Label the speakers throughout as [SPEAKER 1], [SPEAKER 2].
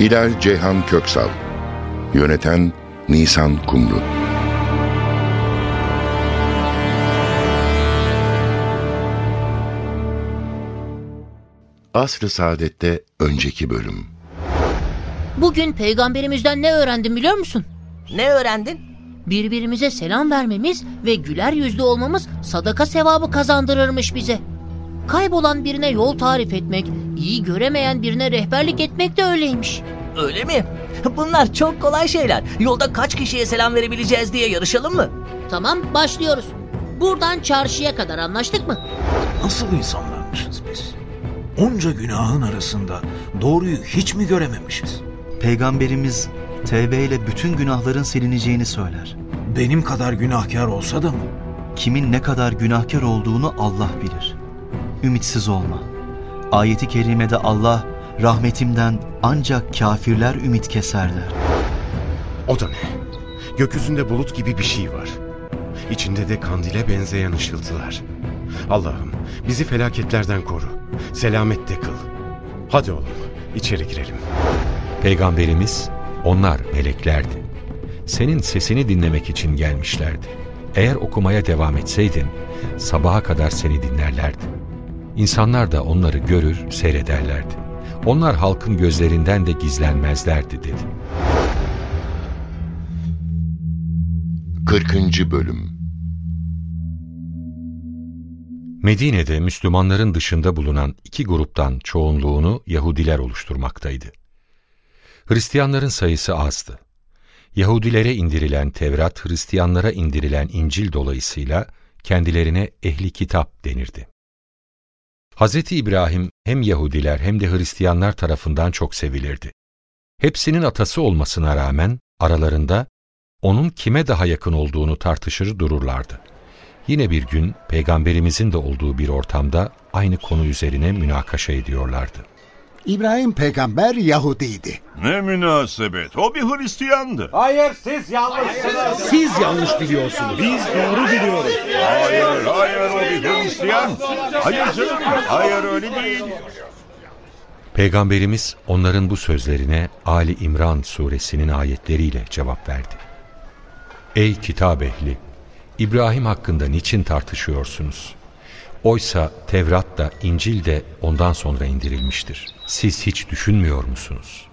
[SPEAKER 1] Hilal Ceyhan Köksal Yöneten Nisan Kumru Asr-ı Saadet'te önceki bölüm
[SPEAKER 2] Bugün peygamberimizden ne öğrendim biliyor musun?
[SPEAKER 3] Ne öğrendin?
[SPEAKER 2] Birbirimize selam vermemiz ve güler yüzlü olmamız sadaka sevabı kazandırırmış bize. Kaybolan birine yol tarif etmek, iyi göremeyen birine rehberlik etmek de öyleymiş.
[SPEAKER 3] Öyle mi? Bunlar çok kolay şeyler. Yolda kaç kişiye selam verebileceğiz diye yarışalım mı?
[SPEAKER 2] Tamam, başlıyoruz. Buradan çarşıya kadar anlaştık mı?
[SPEAKER 4] Nasıl insanlarmışız biz? Onca günahın arasında doğruyu hiç mi görememişiz?
[SPEAKER 5] Peygamberimiz tevbe ile bütün günahların silineceğini söyler.
[SPEAKER 4] Benim kadar günahkar olsa da mı?
[SPEAKER 5] Kimin ne kadar günahkar olduğunu Allah bilir. Ümitsiz olma. Ayeti kerimede Allah rahmetimden ancak kafirler ümit keserler.
[SPEAKER 6] O da ne? Gökyüzünde bulut gibi bir şey var. İçinde de kandile benzeyen ışıltılar. Allah'ım bizi felaketlerden koru. Selamette kıl. Hadi oğlum içeri girelim.
[SPEAKER 7] Peygamberimiz onlar meleklerdi. Senin sesini dinlemek için gelmişlerdi. Eğer okumaya devam etseydin sabaha kadar seni dinlerlerdi. İnsanlar da onları görür, seyrederlerdi. Onlar halkın gözlerinden de gizlenmezlerdi dedi.
[SPEAKER 1] 40. Bölüm
[SPEAKER 7] Medine'de Müslümanların dışında bulunan iki gruptan çoğunluğunu Yahudiler oluşturmaktaydı. Hristiyanların sayısı azdı. Yahudilere indirilen Tevrat, Hristiyanlara indirilen İncil dolayısıyla kendilerine ehli kitap denirdi. Hz. İbrahim hem Yahudiler hem de Hristiyanlar tarafından çok sevilirdi. Hepsinin atası olmasına rağmen aralarında onun kime daha yakın olduğunu tartışır dururlardı. Yine bir gün peygamberimizin de olduğu bir ortamda aynı konu üzerine münakaşa ediyorlardı.
[SPEAKER 8] İbrahim peygamber Yahudiydi.
[SPEAKER 9] Ne münasebet. O bir Hristiyandı.
[SPEAKER 10] Siz yanlış biliyorsunuz.
[SPEAKER 9] Biz doğru biliyoruz. Hayır, hayır o bir Hristiyan. Hayır canım, hayır öyle değil.
[SPEAKER 7] Peygamberimiz onların bu sözlerine Ali İmran suresinin ayetleriyle cevap verdi. Ey kitap ehli! İbrahim hakkında niçin tartışıyorsunuz? Oysa Tevrat da İncil de ondan sonra indirilmiştir. Siz hiç düşünmüyor musunuz?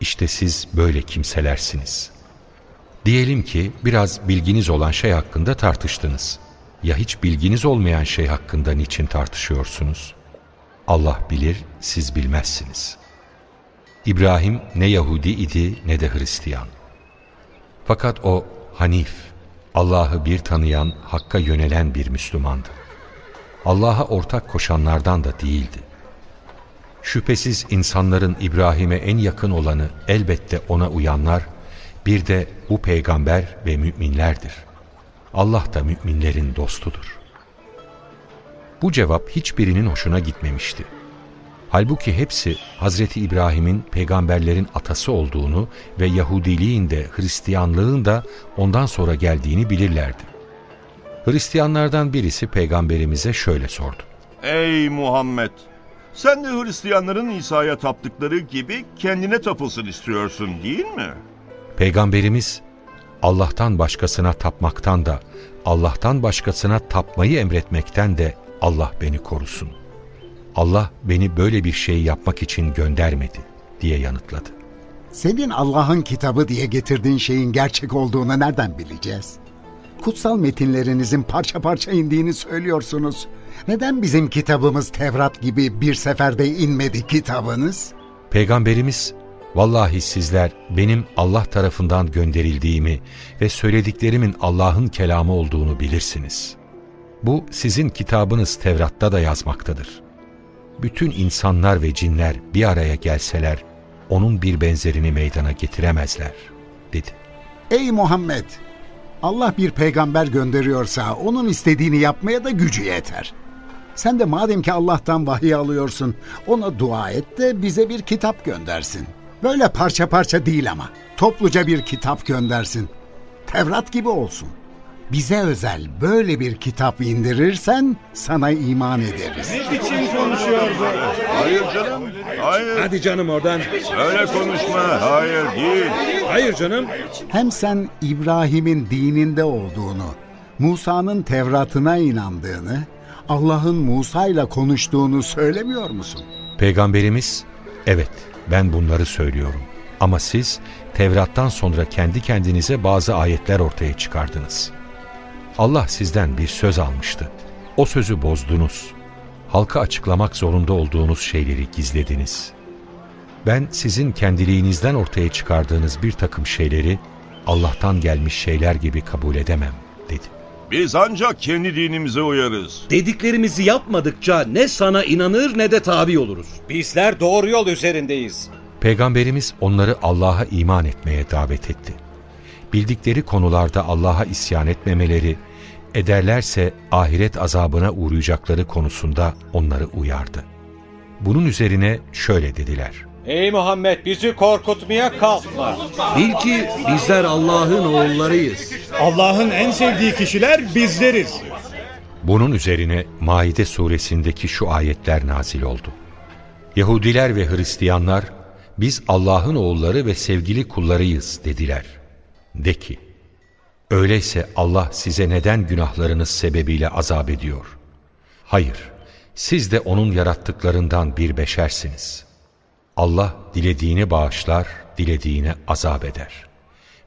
[SPEAKER 7] İşte siz böyle kimselersiniz. Diyelim ki biraz bilginiz olan şey hakkında tartıştınız. Ya hiç bilginiz olmayan şey hakkında niçin tartışıyorsunuz? Allah bilir, siz bilmezsiniz. İbrahim ne Yahudi idi ne de Hristiyan. Fakat o Hanif, Allah'ı bir tanıyan, Hakk'a yönelen bir Müslümandı. Allah'a ortak koşanlardan da değildi. Şüphesiz insanların İbrahim'e en yakın olanı elbette ona uyanlar, bir de bu peygamber ve müminlerdir. Allah da müminlerin dostudur. Bu cevap hiçbirinin hoşuna gitmemişti. Halbuki hepsi Hazreti İbrahim'in peygamberlerin atası olduğunu ve Yahudiliğin de Hristiyanlığın da ondan sonra geldiğini bilirlerdi. Hristiyanlardan birisi peygamberimize şöyle sordu.
[SPEAKER 9] Ey Muhammed! Sen de Hristiyanların İsa'ya taptıkları gibi kendine tapılsın istiyorsun değil mi?
[SPEAKER 7] Peygamberimiz Allah'tan başkasına tapmaktan da Allah'tan başkasına tapmayı emretmekten de Allah beni korusun. Allah beni böyle bir şey yapmak için göndermedi diye yanıtladı.
[SPEAKER 8] Senin Allah'ın kitabı diye getirdiğin şeyin gerçek olduğunu nereden bileceğiz? Kutsal metinlerinizin parça parça indiğini söylüyorsunuz. Neden bizim kitabımız Tevrat gibi bir seferde inmedi kitabınız?
[SPEAKER 7] Peygamberimiz Vallahi sizler benim Allah tarafından gönderildiğimi ve söylediklerimin Allah'ın kelamı olduğunu bilirsiniz. Bu sizin kitabınız Tevrat'ta da yazmaktadır. Bütün insanlar ve cinler bir araya gelseler, onun bir benzerini meydana getiremezler dedi.
[SPEAKER 8] Ey Muhammed! Allah bir peygamber gönderiyorsa onun istediğini yapmaya da gücü yeter. Sen de madem ki Allah'tan vahiy alıyorsun, ona dua et de bize bir kitap göndersin. Böyle parça parça değil ama, topluca bir kitap göndersin. Tevrat gibi olsun. Bize özel böyle bir kitap indirirsen sana iman ederiz.
[SPEAKER 9] Hayır canım. Hayır.
[SPEAKER 10] Hadi canım oradan.
[SPEAKER 9] Öyle konuşma. Hayır değil.
[SPEAKER 10] Hayır canım.
[SPEAKER 8] Hem sen İbrahim'in dininde olduğunu, Musa'nın Tevrat'ına inandığını, Allah'ın Musa ile konuştuğunu söylemiyor musun?
[SPEAKER 7] Peygamberimiz, evet ben bunları söylüyorum. Ama siz Tevrat'tan sonra kendi kendinize bazı ayetler ortaya çıkardınız. Allah sizden bir söz almıştı. O sözü bozdunuz. Halka açıklamak zorunda olduğunuz şeyleri gizlediniz. Ben sizin kendiliğinizden ortaya çıkardığınız bir takım şeyleri Allah'tan gelmiş şeyler gibi kabul edemem dedi.
[SPEAKER 9] Biz ancak kendi dinimize uyarız.
[SPEAKER 10] Dediklerimizi yapmadıkça ne sana inanır ne de tabi oluruz. Bizler doğru yol üzerindeyiz.
[SPEAKER 7] Peygamberimiz onları Allah'a iman etmeye davet etti. Bildikleri konularda Allah'a isyan etmemeleri, ederlerse ahiret azabına uğrayacakları konusunda onları uyardı. Bunun üzerine şöyle dediler.
[SPEAKER 11] Ey Muhammed bizi korkutmaya kalkma.
[SPEAKER 10] Bil ki bizler Allah'ın oğullarıyız.
[SPEAKER 12] Allah'ın en sevdiği kişiler bizleriz.
[SPEAKER 7] Bunun üzerine Maide suresindeki şu ayetler nazil oldu. Yahudiler ve Hristiyanlar biz Allah'ın oğulları ve sevgili kullarıyız dediler. De ki, öyleyse Allah size neden günahlarınız sebebiyle azap ediyor? Hayır, siz de onun yarattıklarından bir beşersiniz. Allah dilediğini bağışlar, dilediğine azap eder.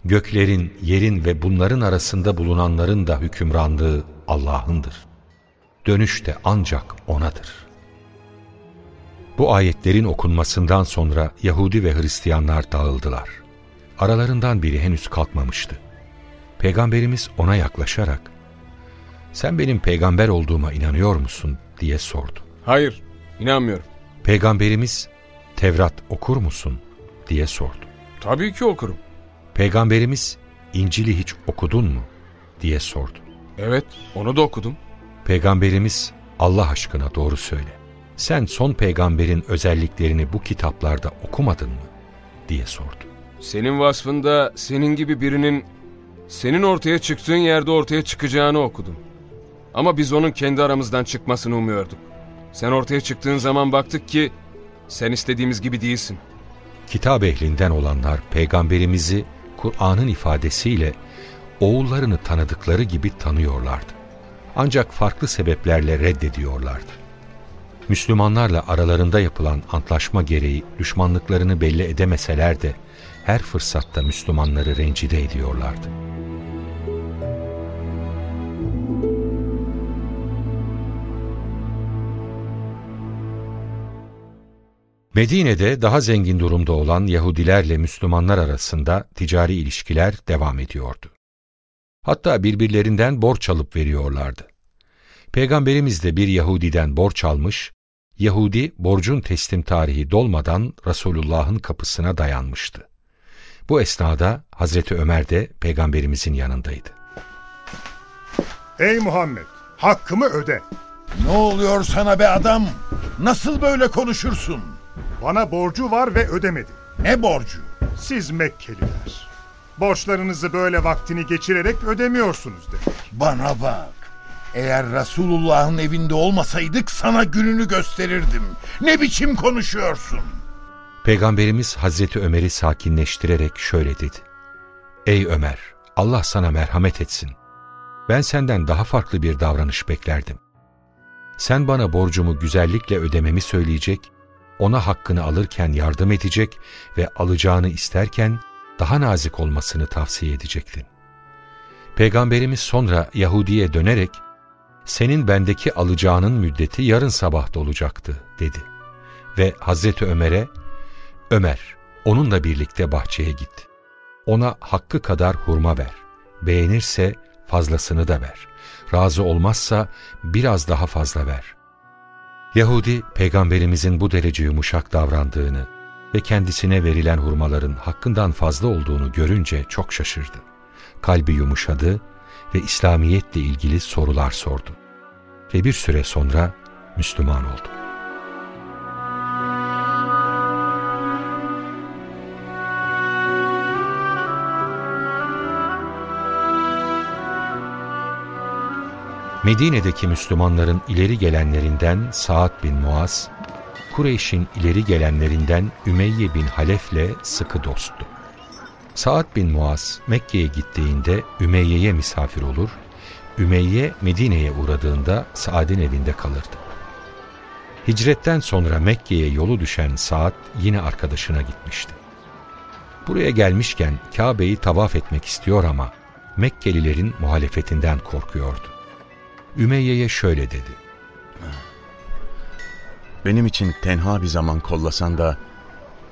[SPEAKER 7] Göklerin, yerin ve bunların arasında bulunanların da hükümranlığı Allah'ındır. Dönüş de ancak O'nadır. Bu ayetlerin okunmasından sonra Yahudi ve Hristiyanlar dağıldılar. Aralarından biri henüz kalkmamıştı. Peygamberimiz ona yaklaşarak, ''Sen benim peygamber olduğuma inanıyor musun?'' diye sordu.
[SPEAKER 13] Hayır, inanmıyorum.
[SPEAKER 7] Peygamberimiz, ''Tevrat okur musun?'' diye sordu.
[SPEAKER 13] Tabii ki okurum.
[SPEAKER 7] Peygamberimiz, İncil'i hiç okudun mu? diye sordu.
[SPEAKER 13] Evet, onu da okudum.
[SPEAKER 7] Peygamberimiz, Allah aşkına doğru söyle. Sen son peygamberin özelliklerini bu kitaplarda okumadın mı? diye sordu.
[SPEAKER 13] Senin vasfında senin gibi birinin senin ortaya çıktığın yerde ortaya çıkacağını okudum. Ama biz onun kendi aramızdan çıkmasını umuyorduk. Sen ortaya çıktığın zaman baktık ki sen istediğimiz gibi değilsin.
[SPEAKER 7] Kitap ehlinden olanlar peygamberimizi Kur'an'ın ifadesiyle oğullarını tanıdıkları gibi tanıyorlardı. Ancak farklı sebeplerle reddediyorlardı. Müslümanlarla aralarında yapılan antlaşma gereği düşmanlıklarını belli edemeseler de her fırsatta Müslümanları rencide ediyorlardı. Medine'de daha zengin durumda olan Yahudilerle Müslümanlar arasında ticari ilişkiler devam ediyordu. Hatta birbirlerinden borç alıp veriyorlardı. Peygamberimiz de bir Yahudiden borç almış, Yahudi borcun teslim tarihi dolmadan Resulullah'ın kapısına dayanmıştı. Bu esnada Hazreti Ömer de peygamberimizin yanındaydı.
[SPEAKER 12] Ey Muhammed, hakkımı öde.
[SPEAKER 14] Ne oluyor sana be adam? Nasıl böyle konuşursun?
[SPEAKER 12] Bana borcu var ve ödemedi.
[SPEAKER 14] Ne borcu?
[SPEAKER 12] Siz Mekkeliler. Borçlarınızı böyle vaktini geçirerek ödemiyorsunuz demek.
[SPEAKER 14] Bana bak. Eğer Resulullah'ın evinde olmasaydık sana gününü gösterirdim. Ne biçim konuşuyorsun?
[SPEAKER 7] Peygamberimiz Hazreti Ömer'i sakinleştirerek şöyle dedi. Ey Ömer, Allah sana merhamet etsin. Ben senden daha farklı bir davranış beklerdim. Sen bana borcumu güzellikle ödememi söyleyecek, ona hakkını alırken yardım edecek ve alacağını isterken daha nazik olmasını tavsiye edecektin. Peygamberimiz sonra Yahudi'ye dönerek, senin bendeki alacağının müddeti yarın sabah olacaktı dedi. Ve Hazreti Ömer'e, Ömer, onunla birlikte bahçeye git. Ona hakkı kadar hurma ver. Beğenirse fazlasını da ver. Razı olmazsa biraz daha fazla ver. Yahudi, peygamberimizin bu derece yumuşak davrandığını, ve kendisine verilen hurmaların hakkından fazla olduğunu görünce çok şaşırdı. Kalbi yumuşadı ve İslamiyetle ilgili sorular sordu. Ve bir süre sonra Müslüman oldu. Medine'deki Müslümanların ileri gelenlerinden Saad bin Muaz, Kureyş'in ileri gelenlerinden Ümeyye bin Halef'le sıkı dosttu. Saad bin Muaz Mekke'ye gittiğinde Ümeyye'ye misafir olur, Ümeyye Medine'ye uğradığında Saad'in evinde kalırdı. Hicretten sonra Mekke'ye yolu düşen Saad yine arkadaşına gitmişti. Buraya gelmişken Kabe'yi tavaf etmek istiyor ama Mekkelilerin muhalefetinden korkuyordu. Ümeyye'ye şöyle dedi.
[SPEAKER 15] Benim için tenha bir zaman kollasan da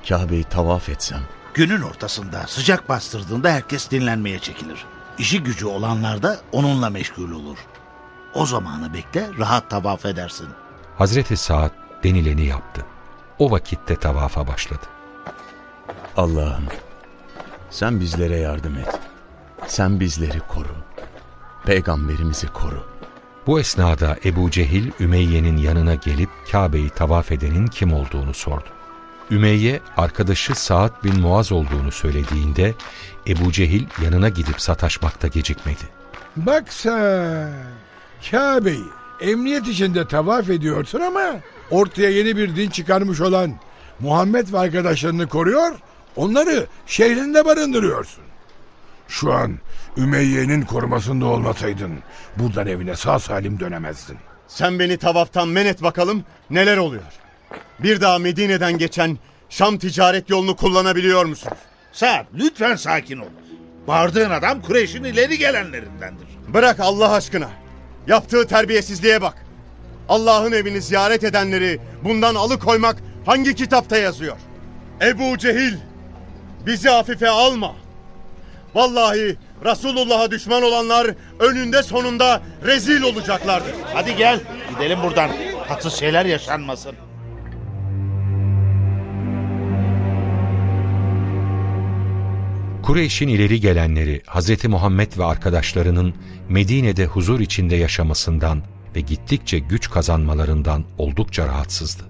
[SPEAKER 15] Kabe'yi tavaf etsem.
[SPEAKER 16] Günün ortasında sıcak bastırdığında herkes dinlenmeye çekilir. İşi gücü olanlar da onunla meşgul olur. O zamanı bekle rahat tavaf edersin.
[SPEAKER 7] Hazreti Saad denileni yaptı. O vakitte tavafa başladı.
[SPEAKER 15] Allah'ım sen bizlere yardım et. Sen bizleri koru. Peygamberimizi koru.
[SPEAKER 7] Bu esnada Ebu Cehil Ümeyye'nin yanına gelip Kabe'yi tavaf edenin kim olduğunu sordu. Ümeyye arkadaşı Saad bin Muaz olduğunu söylediğinde Ebu Cehil yanına gidip sataşmakta gecikmedi.
[SPEAKER 17] Bak sen Kabe'yi emniyet içinde tavaf ediyorsun ama ortaya yeni bir din çıkarmış olan Muhammed ve arkadaşlarını koruyor, onları şehrinde barındırıyorsun. Şu an Ümeyye'nin korumasında olmasaydın buradan evine sağ salim dönemezdin.
[SPEAKER 15] Sen beni tavaftan men et bakalım neler oluyor? Bir daha Medine'den geçen Şam ticaret yolunu kullanabiliyor musun?
[SPEAKER 16] Saad lütfen sakin ol. Bağırdığın adam Kureyş'in ileri gelenlerindendir.
[SPEAKER 15] Bırak Allah aşkına. Yaptığı terbiyesizliğe bak. Allah'ın evini ziyaret edenleri bundan alıkoymak hangi kitapta yazıyor? Ebu Cehil bizi hafife alma. Vallahi Resulullah'a düşman olanlar önünde sonunda rezil olacaklardır.
[SPEAKER 16] Hadi gel gidelim buradan. Tatsız şeyler yaşanmasın.
[SPEAKER 7] Kureyş'in ileri gelenleri Hz. Muhammed ve arkadaşlarının Medine'de huzur içinde yaşamasından ve gittikçe güç kazanmalarından oldukça rahatsızdı.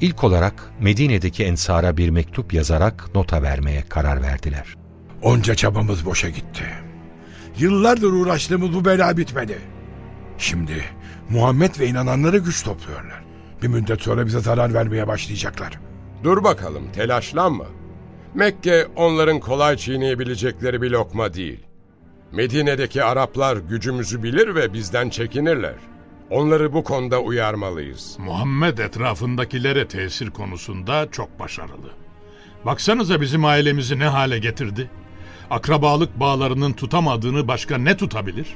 [SPEAKER 7] İlk olarak Medine'deki ensara bir mektup yazarak nota vermeye karar verdiler.
[SPEAKER 17] Onca çabamız boşa gitti. Yıllardır uğraştığımız bu bela bitmedi. Şimdi Muhammed ve inananları güç topluyorlar. Bir müddet sonra bize zarar vermeye başlayacaklar.
[SPEAKER 18] Dur bakalım telaşlanma. Mekke onların kolay çiğneyebilecekleri bir lokma değil. Medine'deki Araplar gücümüzü bilir ve bizden çekinirler. Onları bu konuda uyarmalıyız.
[SPEAKER 19] Muhammed etrafındakilere tesir konusunda çok başarılı. Baksanıza bizim ailemizi ne hale getirdi. Akrabalık bağlarının tutamadığını başka ne tutabilir?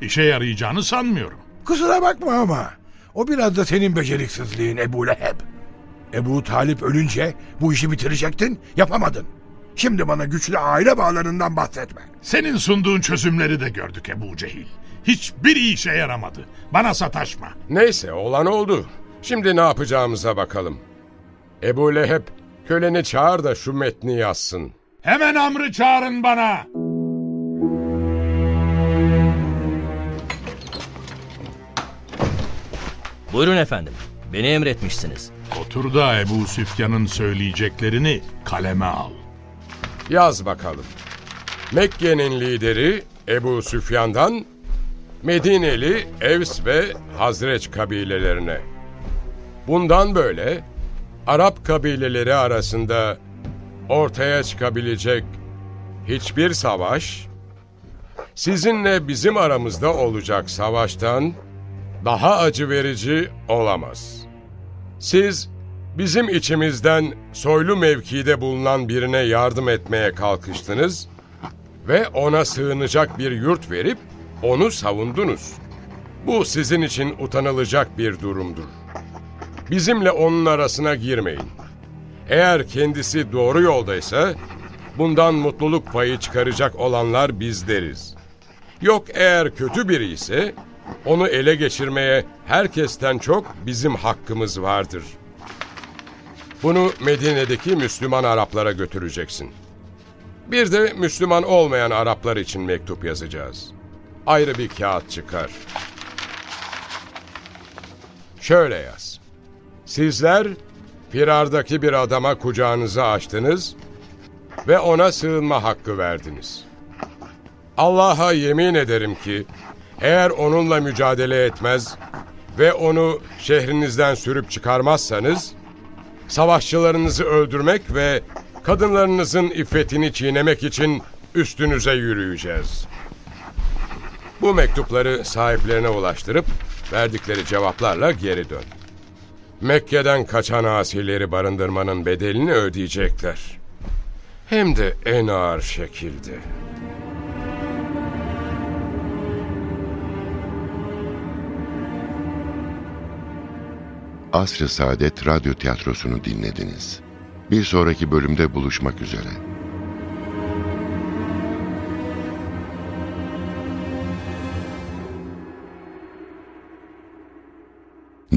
[SPEAKER 19] İşe yarayacağını sanmıyorum.
[SPEAKER 17] Kusura bakma ama o biraz da senin beceriksizliğin Ebu Leheb. Ebu Talip ölünce bu işi bitirecektin, yapamadın. Şimdi bana güçlü aile bağlarından bahsetme.
[SPEAKER 19] Senin sunduğun çözümleri de gördük Ebu Cehil. Hiçbir işe yaramadı. Bana sataşma.
[SPEAKER 18] Neyse olan oldu. Şimdi ne yapacağımıza bakalım. Ebu Leheb köleni çağır da şu metni yazsın.
[SPEAKER 19] Hemen Amr'ı çağırın bana.
[SPEAKER 3] Buyurun efendim. Beni emretmişsiniz.
[SPEAKER 19] Otur da Ebu Süfyan'ın söyleyeceklerini kaleme al.
[SPEAKER 18] Yaz bakalım. Mekke'nin lideri Ebu Süfyan'dan Medineli Evs ve Hazreç kabilelerine. Bundan böyle Arap kabileleri arasında ortaya çıkabilecek hiçbir savaş sizinle bizim aramızda olacak savaştan daha acı verici olamaz. Siz bizim içimizden soylu mevkide bulunan birine yardım etmeye kalkıştınız ve ona sığınacak bir yurt verip onu savundunuz. Bu sizin için utanılacak bir durumdur. Bizimle onun arasına girmeyin. Eğer kendisi doğru yoldaysa bundan mutluluk payı çıkaracak olanlar bizleriz. Yok eğer kötü biri ise onu ele geçirmeye herkesten çok bizim hakkımız vardır. Bunu Medine'deki Müslüman Araplara götüreceksin. Bir de Müslüman olmayan Araplar için mektup yazacağız. Ayrı bir kağıt çıkar. Şöyle yaz. Sizler firardaki bir adama kucağınızı açtınız ve ona sığınma hakkı verdiniz. Allah'a yemin ederim ki eğer onunla mücadele etmez ve onu şehrinizden sürüp çıkarmazsanız savaşçılarınızı öldürmek ve kadınlarınızın iffetini çiğnemek için üstünüze yürüyeceğiz. Bu mektupları sahiplerine ulaştırıp verdikleri cevaplarla geri dön. Mekke'den kaçan asileri barındırmanın bedelini ödeyecekler. Hem de en ağır şekilde.
[SPEAKER 1] Asr-ı Saadet Radyo Tiyatrosu'nu dinlediniz. Bir sonraki bölümde buluşmak üzere.